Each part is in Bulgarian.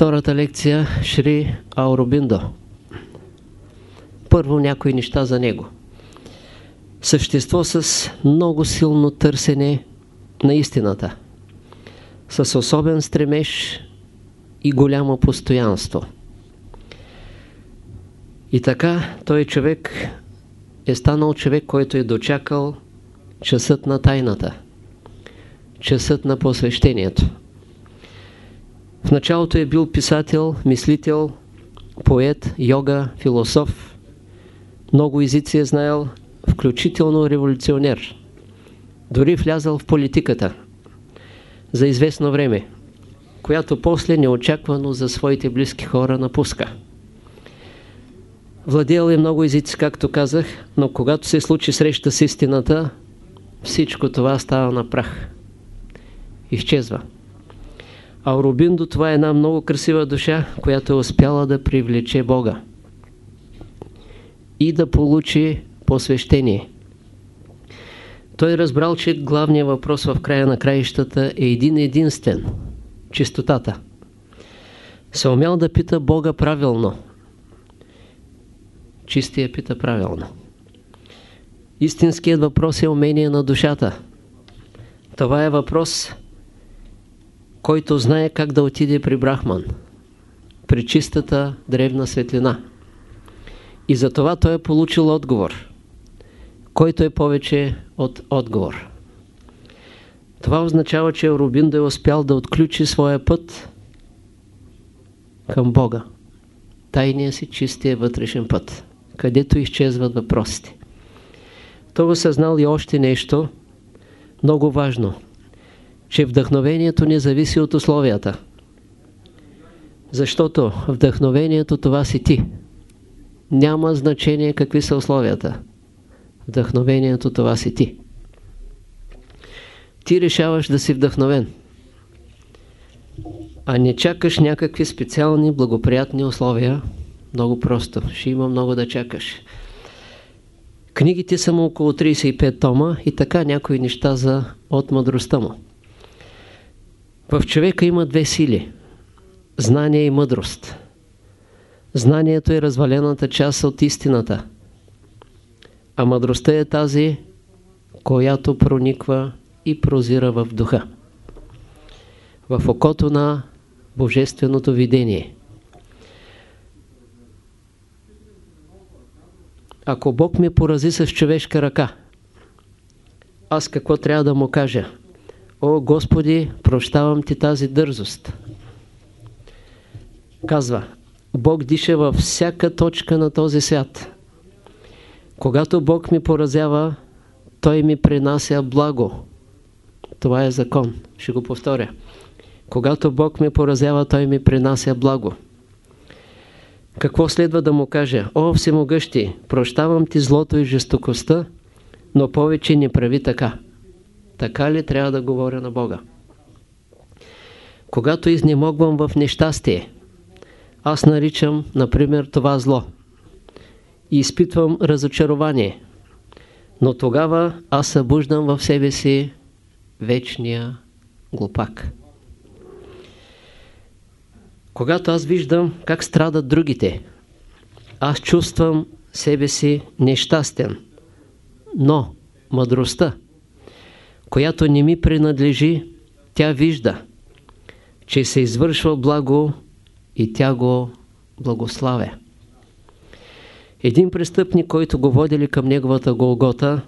Втората лекция Шри Ауробиндо. Първо някои неща за него. Същество с много силно търсене на истината, с особен стремеж и голямо постоянство. И така той човек е станал човек, който е дочакал часът на тайната, часът на посвещението. В началото е бил писател, мислител, поет, йога, философ. Много езици е знаел, включително революционер. Дори влязал в политиката за известно време, която после неочаквано за своите близки хора напуска. Владел е много езици, както казах, но когато се случи среща с истината, всичко това става на прах. Изчезва. А Рубиндо това е една много красива душа, която е успяла да привлече Бога и да получи посвещение. Той разбрал, че главният въпрос в края на краищата е един единствен – чистотата. Се умял да пита Бога правилно. Чистия пита правилно. Истинският въпрос е умение на душата. Това е въпрос – който знае как да отиде при Брахман, при чистата древна светлина. И за това той е получил отговор, който е повече от отговор. Това означава, че Рубин да е успял да отключи своя път към Бога. Тайния си чистия вътрешен път, където изчезват въпросите. Той осъзнал и още нещо много важно – че вдъхновението не зависи от условията. Защото вдъхновението това си ти. Няма значение какви са условията. Вдъхновението това си ти. Ти решаваш да си вдъхновен. А не чакаш някакви специални благоприятни условия. Много просто. Ще има много да чакаш. Книгите са му около 35 тома и така някои неща за от мъдростта му. В човека има две сили – знание и мъдрост. Знанието е развалената част от истината, а мъдростта е тази, която прониква и прозира в духа, в окото на божественото видение. Ако Бог ме порази с човешка ръка, аз какво трябва да му кажа? О, Господи, прощавам Ти тази дързост. Казва, Бог диша във всяка точка на този свят. Когато Бог ми поразява, Той ми принася благо. Това е закон. Ще го повторя. Когато Бог ми поразява, Той ми принася благо. Какво следва да му кажа? О, всемогъщи, прощавам ти злото и жестокостта, но повече не прави така. Така ли трябва да говоря на Бога? Когато изнемогвам в нещастие, аз наричам, например, това зло и изпитвам разочарование, но тогава аз събуждам в себе си вечния глупак. Когато аз виждам как страдат другите, аз чувствам себе си нещастен, но мъдростта, която не ми принадлежи, тя вижда, че се извършва благо и тя го благославя. Един престъпник, който го водили към неговата Голгота,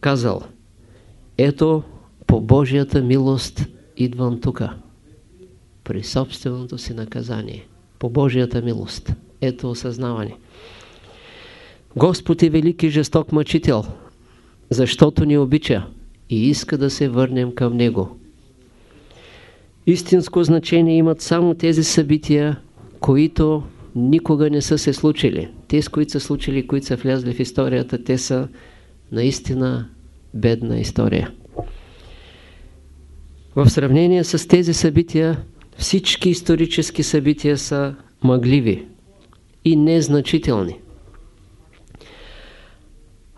казал Ето, по Божията милост идвам тука, при собственото си наказание. По Божията милост. Ето осъзнаване. Господ е велики жесток мъчител, защото ни обича и иска да се върнем към Него. Истинско значение имат само тези събития, които никога не са се случили. Те, с които са случили, които са влязли в историята, те са наистина бедна история. В сравнение с тези събития, всички исторически събития са мъгливи и незначителни.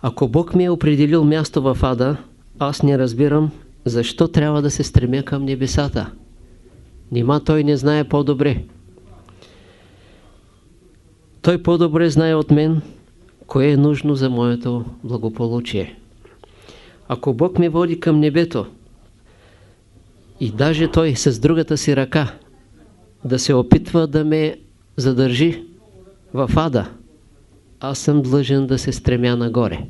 Ако Бог ми е определил място в ада, аз не разбирам защо трябва да се стремя към небесата. Нима той не знае по-добре. той по-добре знае от мен, кое е нужно за моето благополучие. Ако Бог ме води към небето и даже Той с другата си ръка да се опитва да ме задържи в ада, аз съм длъжен да се стремя нагоре.